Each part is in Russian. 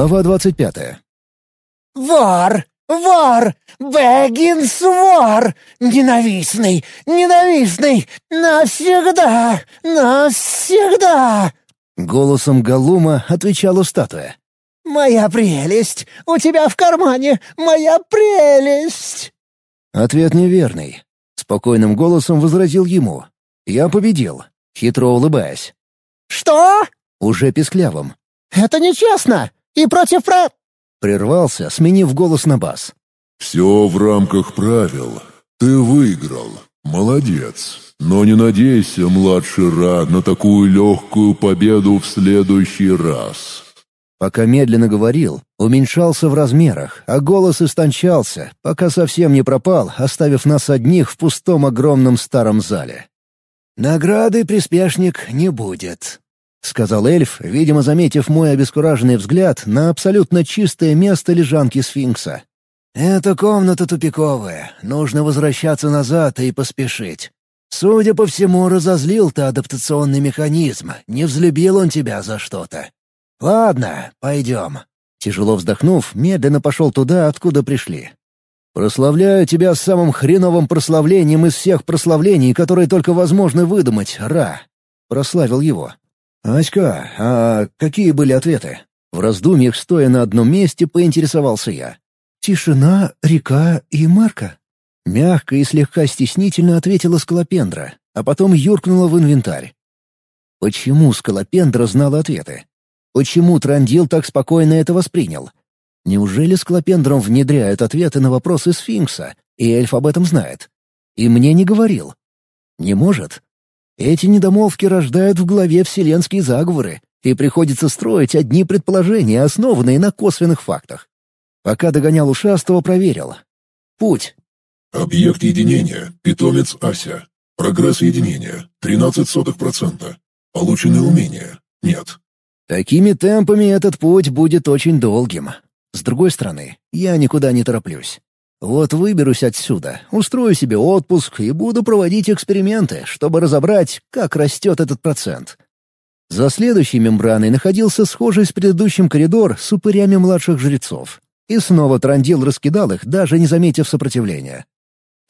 Глава двадцать пятая. «Вор! Вор! Бэггинс вор! Ненавистный! Ненавистный! Навсегда! Навсегда!» Голосом Галума отвечала статуя. «Моя прелесть! У тебя в кармане! Моя прелесть!» Ответ неверный. Спокойным голосом возразил ему. Я победил, хитро улыбаясь. «Что?» Уже писклявым. «Это нечестно! И против про...» Прервался, сменив голос на бас. «Все в рамках правил. Ты выиграл. Молодец. Но не надейся, младший Ра, на такую легкую победу в следующий раз». Пока медленно говорил, уменьшался в размерах, а голос истончался, пока совсем не пропал, оставив нас одних в пустом огромном старом зале. «Награды приспешник не будет», — сказал эльф, видимо, заметив мой обескураженный взгляд на абсолютно чистое место лежанки сфинкса. «Эта комната тупиковая, нужно возвращаться назад и поспешить. Судя по всему, разозлил ты адаптационный механизм, не взлюбил он тебя за что-то. Ладно, пойдем». Тяжело вздохнув, медленно пошел туда, откуда пришли. «Прославляю тебя самым хреновым прославлением из всех прославлений, которые только возможно выдумать, Ра!» Прославил его. «Аська, а какие были ответы?» В раздумьях, стоя на одном месте, поинтересовался я. «Тишина, река и Марка». Мягко и слегка стеснительно ответила Скалопендра, а потом юркнула в инвентарь. Почему Скалопендра знала ответы? Почему Трандил так спокойно это воспринял? Неужели Скалопендром внедряют ответы на вопросы сфинкса, и эльф об этом знает? И мне не говорил. Не может. Эти недомолвки рождают в голове вселенские заговоры, и приходится строить одни предположения, основанные на косвенных фактах. Пока догонял ушастого, проверил. Путь. Объект единения. Питомец Ася. Прогресс единения. 13%. Полученные умения. Нет. Такими темпами этот путь будет очень долгим. С другой стороны, я никуда не тороплюсь. Вот выберусь отсюда, устрою себе отпуск и буду проводить эксперименты, чтобы разобрать, как растет этот процент. За следующей мембраной находился схожий с предыдущим коридор с упырями младших жрецов. И снова Трандил раскидал их, даже не заметив сопротивления.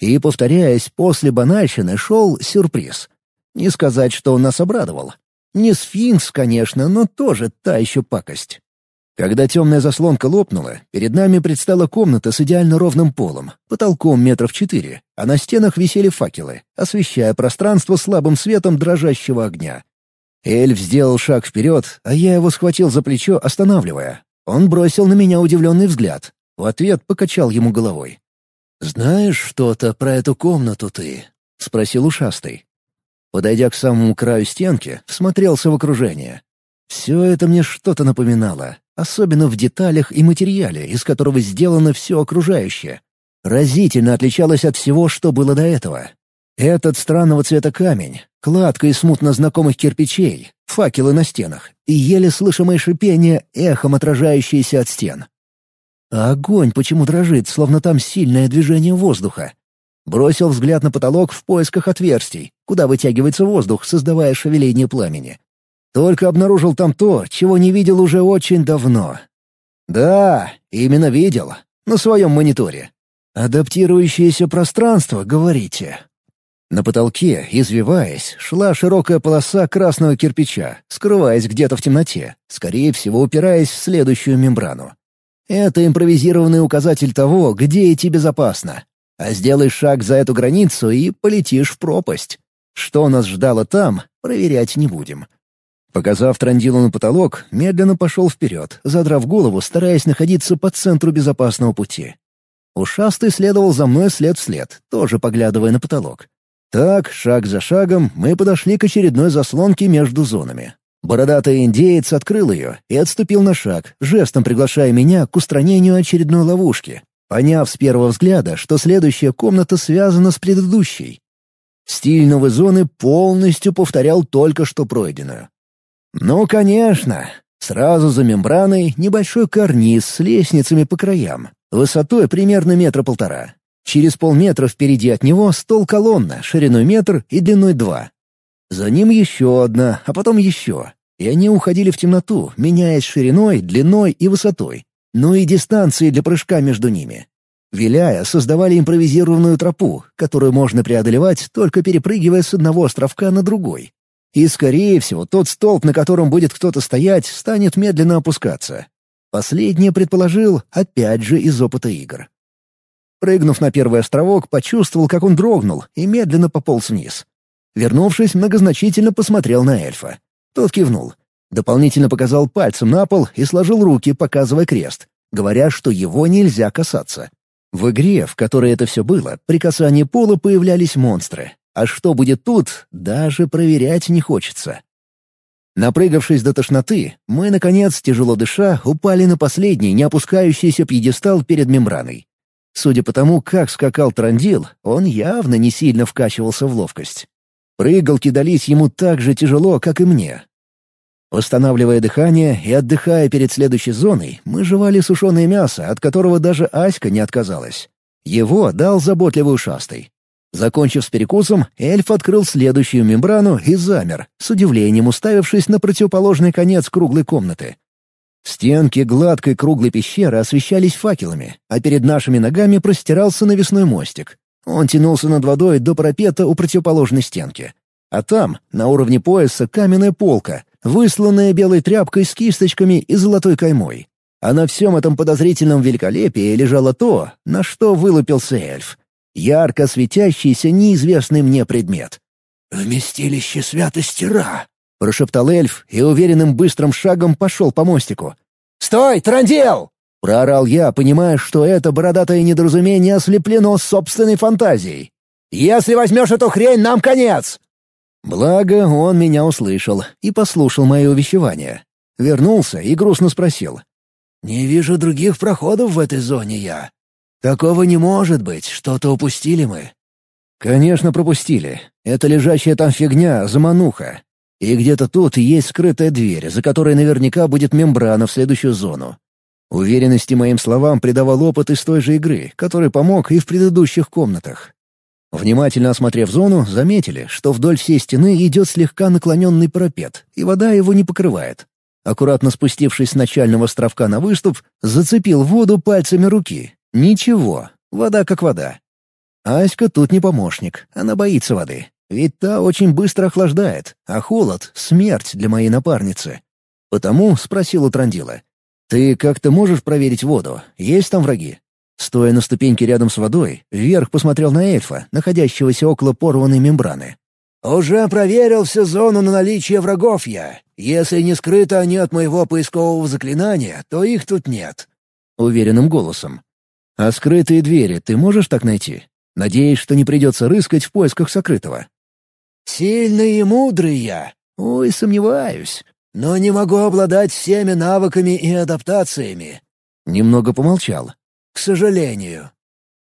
И, повторяясь, после банальщины шел сюрприз. Не сказать, что он нас обрадовал. Не сфинкс, конечно, но тоже та еще пакость. Когда темная заслонка лопнула, перед нами предстала комната с идеально ровным полом, потолком метров четыре, а на стенах висели факелы, освещая пространство слабым светом дрожащего огня. Эльф сделал шаг вперед, а я его схватил за плечо, останавливая. Он бросил на меня удивленный взгляд. В ответ покачал ему головой. «Знаешь что-то про эту комнату ты?» — спросил ушастый. Подойдя к самому краю стенки, всмотрелся в окружение. Все это мне что-то напоминало, особенно в деталях и материале, из которого сделано все окружающее. Разительно отличалось от всего, что было до этого. Этот странного цвета камень, кладка из смутно знакомых кирпичей, факелы на стенах и еле слышимое шипение, эхом отражающееся от стен. А огонь почему дрожит, словно там сильное движение воздуха? Бросил взгляд на потолок в поисках отверстий, куда вытягивается воздух, создавая шевеление пламени. Только обнаружил там то, чего не видел уже очень давно. Да, именно видел. На своем мониторе. Адаптирующееся пространство, говорите. На потолке, извиваясь, шла широкая полоса красного кирпича, скрываясь где-то в темноте, скорее всего упираясь в следующую мембрану. Это импровизированный указатель того, где идти безопасно. А сделай шаг за эту границу и полетишь в пропасть. Что нас ждало там, проверять не будем. Показав Трандилу на потолок, медленно пошел вперед, задрав голову, стараясь находиться по центру безопасного пути. Ушастый следовал за мной след в след, тоже поглядывая на потолок. Так, шаг за шагом, мы подошли к очередной заслонке между зонами. Бородатый индеец открыл ее и отступил на шаг, жестом приглашая меня к устранению очередной ловушки, поняв с первого взгляда, что следующая комната связана с предыдущей. Стиль новой зоны полностью повторял только что пройденную. Ну, конечно. Сразу за мембраной небольшой карниз с лестницами по краям, высотой примерно метра полтора. Через полметра впереди от него стол-колонна, шириной метр и длиной два. За ним еще одна, а потом еще. и они уходили в темноту, меняясь шириной, длиной и высотой, но и дистанцией для прыжка между ними. Виляя, создавали импровизированную тропу, которую можно преодолевать, только перепрыгивая с одного островка на другой. И, скорее всего, тот столб, на котором будет кто-то стоять, станет медленно опускаться. Последнее предположил, опять же, из опыта игр. Прыгнув на первый островок, почувствовал, как он дрогнул, и медленно пополз вниз. Вернувшись, многозначительно посмотрел на эльфа. Тот кивнул. Дополнительно показал пальцем на пол и сложил руки, показывая крест, говоря, что его нельзя касаться. В игре, в которой это все было, при касании пола появлялись монстры. А что будет тут, даже проверять не хочется. Напрыгавшись до тошноты, мы, наконец, тяжело дыша, упали на последний, не опускающийся пьедестал перед мембраной. Судя по тому, как скакал Трандил, он явно не сильно вкачивался в ловкость. Прыгалки дались ему так же тяжело, как и мне. Восстанавливая дыхание и отдыхая перед следующей зоной, мы жевали сушеное мясо, от которого даже Аська не отказалась. Его дал заботливый ушастый. Закончив с перекусом, эльф открыл следующую мембрану и замер, с удивлением уставившись на противоположный конец круглой комнаты. Стенки гладкой круглой пещеры освещались факелами, а перед нашими ногами простирался навесной мостик. Он тянулся над водой до парапета у противоположной стенки. А там, на уровне пояса, каменная полка, высланная белой тряпкой с кисточками и золотой каймой. А на всем этом подозрительном великолепии лежало то, на что вылупился эльф ярко светящийся неизвестный мне предмет. «Вместилище святости Ра!» — прошептал эльф и уверенным быстрым шагом пошел по мостику. «Стой, трандел!» — проорал я, понимая, что это бородатое недоразумение ослеплено собственной фантазией. «Если возьмешь эту хрень, нам конец!» Благо, он меня услышал и послушал мои увещевания. Вернулся и грустно спросил. «Не вижу других проходов в этой зоне я. Такого не может быть, что-то упустили мы». «Конечно, пропустили. Это лежащая там фигня, замануха. И где-то тут есть скрытая дверь, за которой наверняка будет мембрана в следующую зону. Уверенности моим словам придавал опыт из той же игры, который помог и в предыдущих комнатах. Внимательно осмотрев зону, заметили, что вдоль всей стены идет слегка наклоненный парапет, и вода его не покрывает. Аккуратно спустившись с начального островка на выступ, зацепил воду пальцами руки Ничего, вода как вода. Аська тут не помощник, она боится воды. Ведь та очень быстро охлаждает, а холод — смерть для моей напарницы. Потому спросил у Трандила. «Ты как-то можешь проверить воду? Есть там враги?» Стоя на ступеньке рядом с водой, вверх посмотрел на эльфа, находящегося около порванной мембраны. «Уже проверил всю зону на наличие врагов я. Если не скрыто они от моего поискового заклинания, то их тут нет». Уверенным голосом. А скрытые двери ты можешь так найти? Надеюсь, что не придется рыскать в поисках сокрытого. Сильный и мудрый я. Ой, сомневаюсь. Но не могу обладать всеми навыками и адаптациями. Немного помолчал. К сожалению.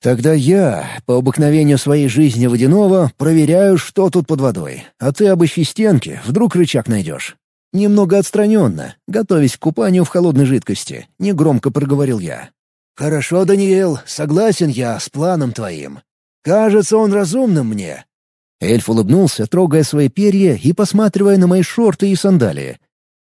Тогда я, по обыкновению своей жизни водяного, проверяю, что тут под водой. А ты обыщи стенки, вдруг рычаг найдешь. Немного отстраненно, готовясь к купанию в холодной жидкости, негромко проговорил я. «Хорошо, Даниэл, согласен я с планом твоим. Кажется, он разумным мне». Эльф улыбнулся, трогая свои перья и посматривая на мои шорты и сандалии.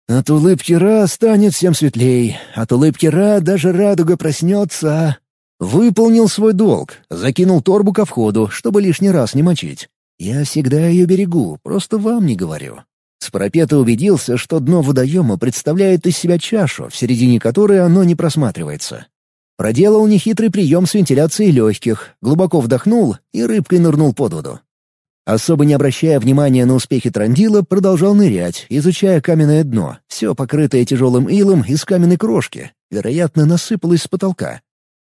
«От улыбки Ра станет всем светлей. От улыбки Ра даже радуга проснется». Выполнил свой долг, закинул торбу ко входу, чтобы лишний раз не мочить. Я всегда ее берегу, просто вам не говорю. С убедился, что дно водоема представляет из себя чашу, в середине которой оно не просматривается. Проделал нехитрый прием с вентиляцией легких, глубоко вдохнул и рыбкой нырнул под воду. Особо не обращая внимания на успехи Трандила, продолжал нырять, изучая каменное дно, все покрытое тяжелым илом из каменной крошки, вероятно, насыпалось с потолка.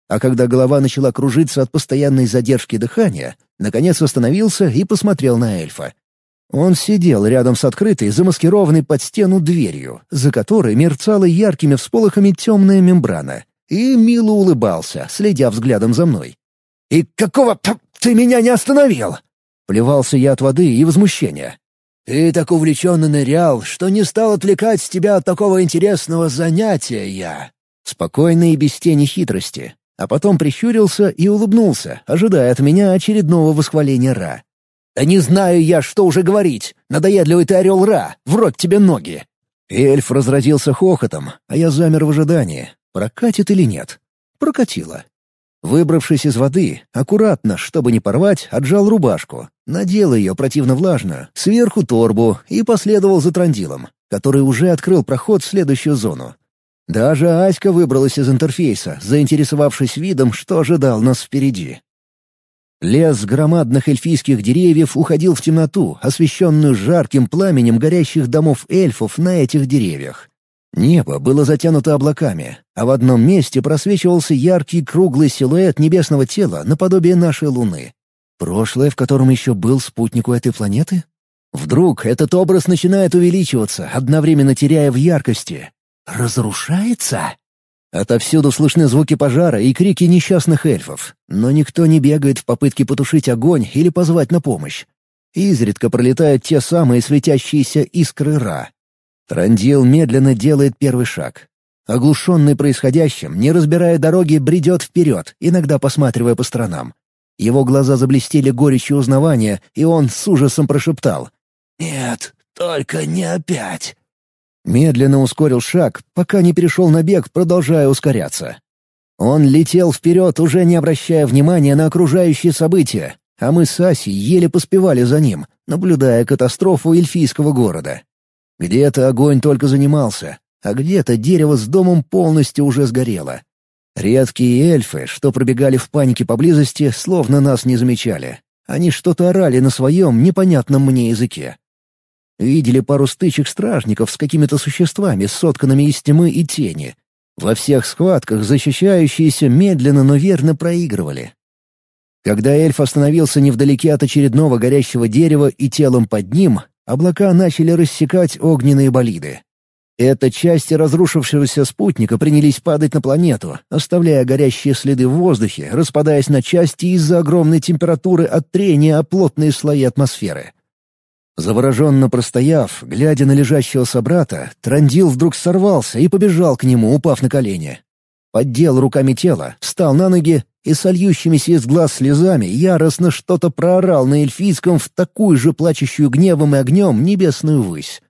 А когда голова начала кружиться от постоянной задержки дыхания, наконец остановился и посмотрел на эльфа. Он сидел рядом с открытой, замаскированной под стену дверью, за которой мерцала яркими всполохами темная мембрана, и мило улыбался, следя взглядом за мной. «И какого ты меня не остановил?» Плевался я от воды и возмущения. «Ты так увлеченно нырял, что не стал отвлекать тебя от такого интересного занятия я». Спокойно и без тени хитрости. А потом прищурился и улыбнулся, ожидая от меня очередного восхваления Ра. «Да не знаю я, что уже говорить. Надоедливый ты орел Ра, в рот тебе ноги!» Эльф разразился хохотом, а я замер в ожидании, прокатит или нет. Прокатило. Выбравшись из воды, аккуратно, чтобы не порвать, отжал рубашку, надел ее противно влажно, сверху торбу и последовал за трандилом, который уже открыл проход в следующую зону. Даже Аська выбралась из интерфейса, заинтересовавшись видом, что ожидал нас впереди. Лес громадных эльфийских деревьев уходил в темноту, освещенную жарким пламенем горящих домов эльфов на этих деревьях. Небо было затянуто облаками, а в одном месте просвечивался яркий круглый силуэт небесного тела наподобие нашей Луны. Прошлое, в котором еще был спутник у этой планеты? Вдруг этот образ начинает увеличиваться, одновременно теряя в яркости. Разрушается? Отовсюду слышны звуки пожара и крики несчастных эльфов, но никто не бегает в попытке потушить огонь или позвать на помощь. Изредка пролетают те самые светящиеся искры Ра. Трандил медленно делает первый шаг. Оглушенный происходящим, не разбирая дороги, бредет вперед, иногда посматривая по сторонам. Его глаза заблестели горечью узнавания, и он с ужасом прошептал. «Нет, только не опять!» Медленно ускорил шаг, пока не перешел на бег, продолжая ускоряться. Он летел вперед, уже не обращая внимания на окружающие события, а мы с Асей еле поспевали за ним, наблюдая катастрофу эльфийского города. Где-то огонь только занимался, а где-то дерево с домом полностью уже сгорело. Редкие эльфы, что пробегали в панике поблизости, словно нас не замечали. Они что-то орали на своем непонятном мне языке. Видели пару стычек стражников с какими-то существами, сотканными из тьмы и тени. Во всех схватках защищающиеся медленно, но верно проигрывали. Когда эльф остановился невдалеке от очередного горящего дерева и телом под ним, облака начали рассекать огненные болиды. Эта части разрушившегося спутника принялись падать на планету, оставляя горящие следы в воздухе, распадаясь на части из-за огромной температуры от трения о плотные слои атмосферы. Завороженно простояв, глядя на лежащего собрата, Трандил вдруг сорвался и побежал к нему, упав на колени. Поддел руками тело, встал на ноги и с из глаз слезами яростно что-то проорал на эльфийском в такую же плачущую гневом и огнем небесную высь.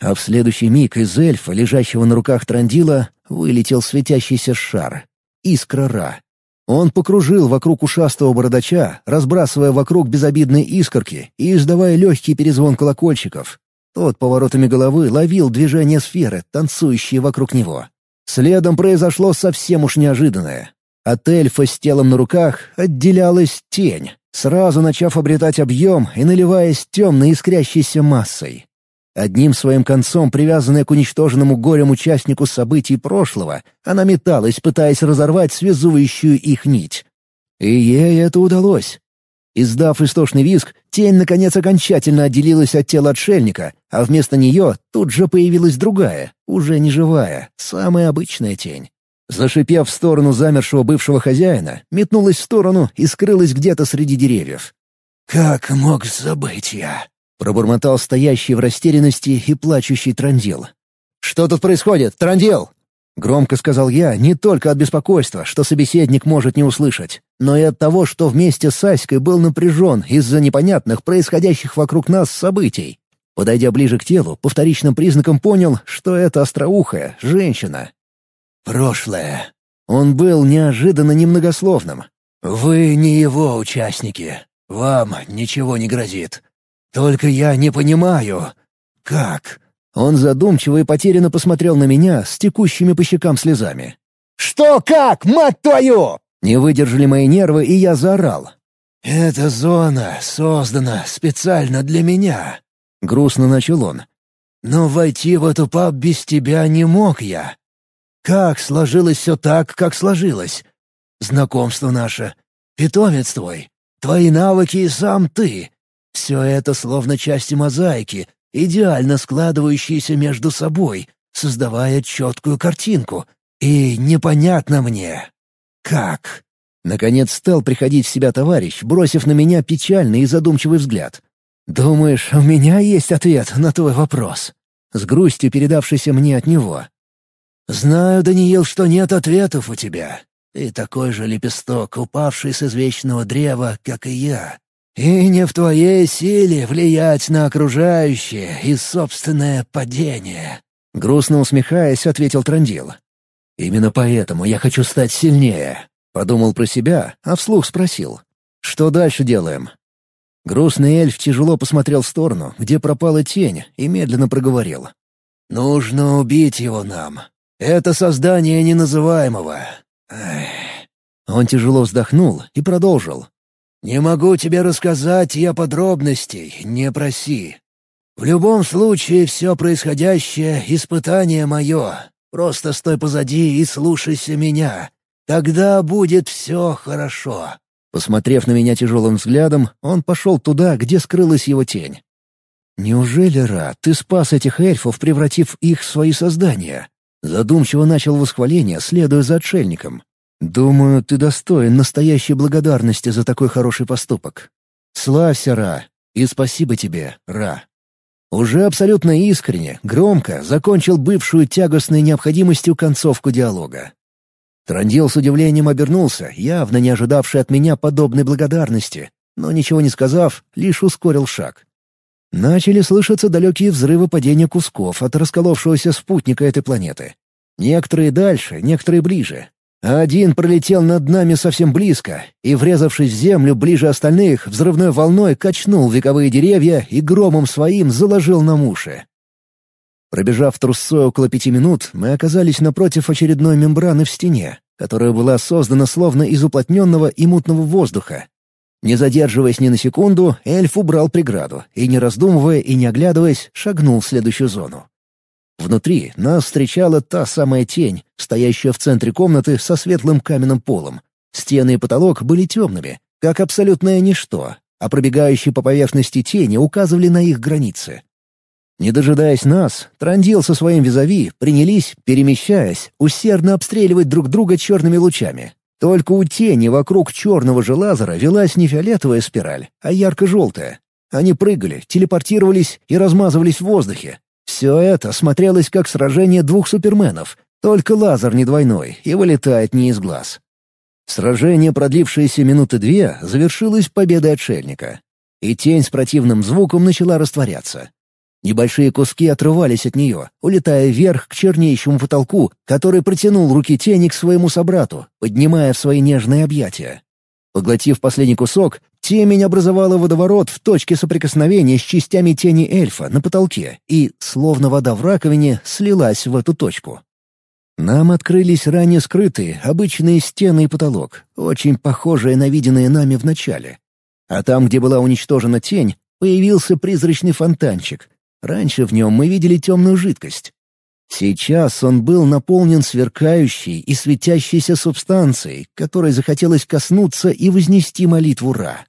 А в следующий миг из эльфа, лежащего на руках Трандила, вылетел светящийся шар — искра Ра. Он покружил вокруг ушастого бородача, разбрасывая вокруг безобидные искорки и издавая легкий перезвон колокольчиков. Тот поворотами головы ловил движение сферы, танцующие вокруг него. Следом произошло совсем уж неожиданное. От эльфа с телом на руках отделялась тень, сразу начав обретать объем и наливаясь темной искрящейся массой. Одним своим концом, привязанная к уничтоженному горем участнику событий прошлого, она металась, пытаясь разорвать связующую их нить. И ей это удалось. Издав истошный визг, тень, наконец, окончательно отделилась от тела отшельника, а вместо нее тут же появилась другая, уже не живая, самая обычная тень. Зашипев в сторону замершего бывшего хозяина, метнулась в сторону и скрылась где-то среди деревьев. «Как мог забыть я?» Пробормотал стоящий в растерянности и плачущий Трандил. «Что тут происходит, Трандил?» Громко сказал я не только от беспокойства, что собеседник может не услышать, но и от того, что вместе с Аськой был напряжен из-за непонятных происходящих вокруг нас событий. Подойдя ближе к телу, по вторичным признакам понял, что это остроухая женщина. «Прошлое». Он был неожиданно немногословным. «Вы не его участники. Вам ничего не грозит. Только я не понимаю, как?» Он задумчиво и потерянно посмотрел на меня с текущими по щекам слезами. «Что как, мать твою?» Не выдержали мои нервы, и я заорал. «Эта зона создана специально для меня», — грустно начал он. «Но войти в эту паб без тебя не мог я. Как сложилось все так, как сложилось? Знакомство наше, питомец твой, твои навыки и сам ты. Все это словно части мозаики, идеально складывающиеся между собой, создавая четкую картинку. И непонятно мне. Как? Наконец стал приходить в себя товарищ, бросив на меня печальный и задумчивый взгляд. «Думаешь, у меня есть ответ на твой вопрос?» С грустью передавшийся мне от него. «Знаю, Даниил, что нет ответов у тебя. Ты такой же лепесток, упавший с извечного древа, как и я. И не в твоей силе влиять на окружающее и собственное падение. Грустно усмехаясь, ответил Трандил. «Именно поэтому я хочу стать сильнее», — подумал про себя, а вслух спросил. «Что дальше делаем?» Грустный эльф тяжело посмотрел в сторону, где пропала тень, и медленно проговорил. «Нужно убить его нам. Это создание неназываемого». Эх. Он тяжело вздохнул и продолжил. «Не могу тебе рассказать я подробностей, не проси. В любом случае, все происходящее — испытание мое. Просто стой позади и слушайся меня. Тогда будет все хорошо». Посмотрев на меня тяжелым взглядом, он пошел туда, где скрылась его тень. «Неужели, Ра, ты спас этих эльфов, превратив их в свои создания?» Задумчиво начал восхваление, следуя за отшельником. «Думаю, ты достоин настоящей благодарности за такой хороший поступок. Славься, Ра, и спасибо тебе, Ра». Уже абсолютно искренне, громко закончил бывшую тягостной необходимостью концовку диалога. Трандил с удивлением обернулся, явно не ожидавший от меня подобной благодарности, но ничего не сказав, лишь ускорил шаг. Начали слышаться далекие взрывы падения кусков от расколовшегося спутника этой планеты. Некоторые дальше, некоторые ближе. Один пролетел над нами совсем близко и, врезавшись в землю ближе остальных, взрывной волной качнул вековые деревья и громом своим заложил нам уши. Пробежав трусцой около пяти минут, мы оказались напротив очередной мембраны в стене, которая была создана словно из уплотненного и мутного воздуха, не задерживаясь ни на секунду, эльф убрал преграду и, не раздумывая и не оглядываясь, шагнул в следующую зону. Внутри нас встречала та самая тень, стоящая в центре комнаты со светлым каменным полом. Стены и потолок были темными, как абсолютное ничто, а пробегающие по поверхности тени указывали на их границы. Не дожидаясь нас, Трандил со своим визави принялись, перемещаясь, усердно обстреливать друг друга черными лучами, только у тени вокруг черного же лазера велась не фиолетовая спираль, а ярко-желтая. Они прыгали, телепортировались и размазывались в воздухе. Все это смотрелось как сражение двух суперменов, только лазер не двойной и вылетает не из глаз. Сражение, продлившееся минуты две, завершилось победой отшельника. И тень с противным звуком начала растворяться. Небольшие куски отрывались от нее, улетая вверх к чернеющему потолку, который протянул руки тени к своему собрату, поднимая в свои нежные объятия. Поглотив последний кусок, темень образовала водоворот в точке соприкосновения с частями тени эльфа на потолке и, словно вода в раковине, слилась в эту точку. Нам открылись ранее скрытые, обычные стены и потолок, очень похожие на виденные нами в начале. А там, где была уничтожена тень, появился призрачный фонтанчик, Раньше в нем мы видели темную жидкость. Сейчас он был наполнен сверкающей и светящейся субстанцией, которой захотелось коснуться и вознести молитву Ра.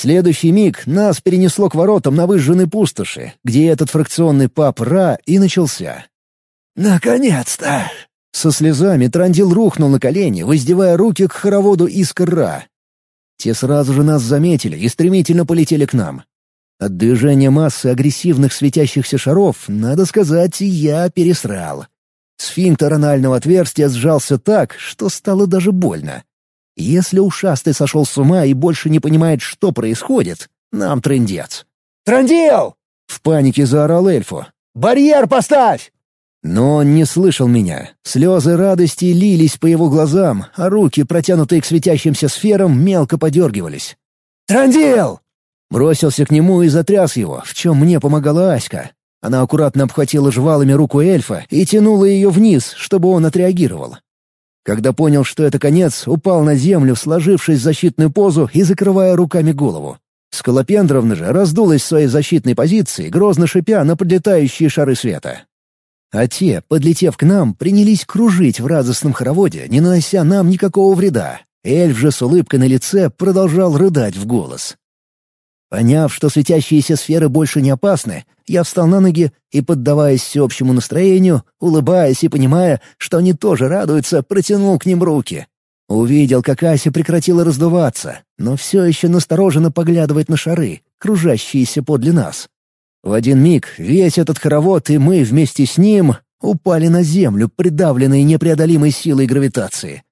Следующий миг нас перенесло к воротам на выжженной пустоши, где этот фракционный пап Ра и начался. «Наконец-то!» Со слезами Трандил рухнул на колени, воздевая руки к хороводу искр Ра. Те сразу же нас заметили и стремительно полетели к нам. От движения массы агрессивных светящихся шаров, надо сказать, я пересрал. Сфинктер анального отверстия сжался так, что стало даже больно. Если ушастый сошел с ума и больше не понимает, что происходит, нам трындец. «Трандил!» — в панике заорал эльфу. «Барьер поставь!» Но он не слышал меня. Слезы радости лились по его глазам, а руки, протянутые к светящимся сферам, мелко подергивались. «Трандил!» Бросился к нему и затряс его, в чем мне помогала Аська. Она аккуратно обхватила жвалами руку эльфа и тянула ее вниз, чтобы он отреагировал. Когда понял, что это конец, упал на землю, сложившись в защитную позу и закрывая руками голову. Скалопендровна же раздулась в своей защитной позиции, грозно шипя на подлетающие шары света. А те, подлетев к нам, принялись кружить в радостном хороводе, не нанося нам никакого вреда. Эльф же с улыбкой на лице продолжал рыдать в голос. Поняв, что светящиеся сферы больше не опасны, я встал на ноги и, поддаваясь всеобщему настроению, улыбаясь и понимая, что они тоже радуются, протянул к ним руки. Увидел, как Ася прекратила раздуваться, но все еще настороженно поглядывает на шары, кружащиеся подле нас. В один миг весь этот хоровод и мы вместе с ним упали на землю, придавленные непреодолимой силой гравитации.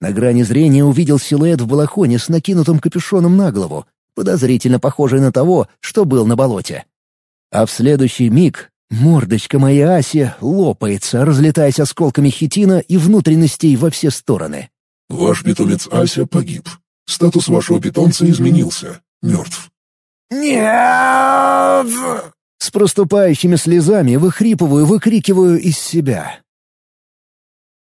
На грани зрения увидел силуэт в балахоне с накинутым капюшоном на голову, подозрительно похожий на того, что был на болоте. А в следующий миг Мордочка моей Аси лопается, разлетаясь осколками хитина и внутренностей во все стороны. Ваш питомец Ася погиб. Статус вашего питомца изменился. Мертв. «Нет!» С проступающими слезами выхрипываю, выкрикиваю из себя.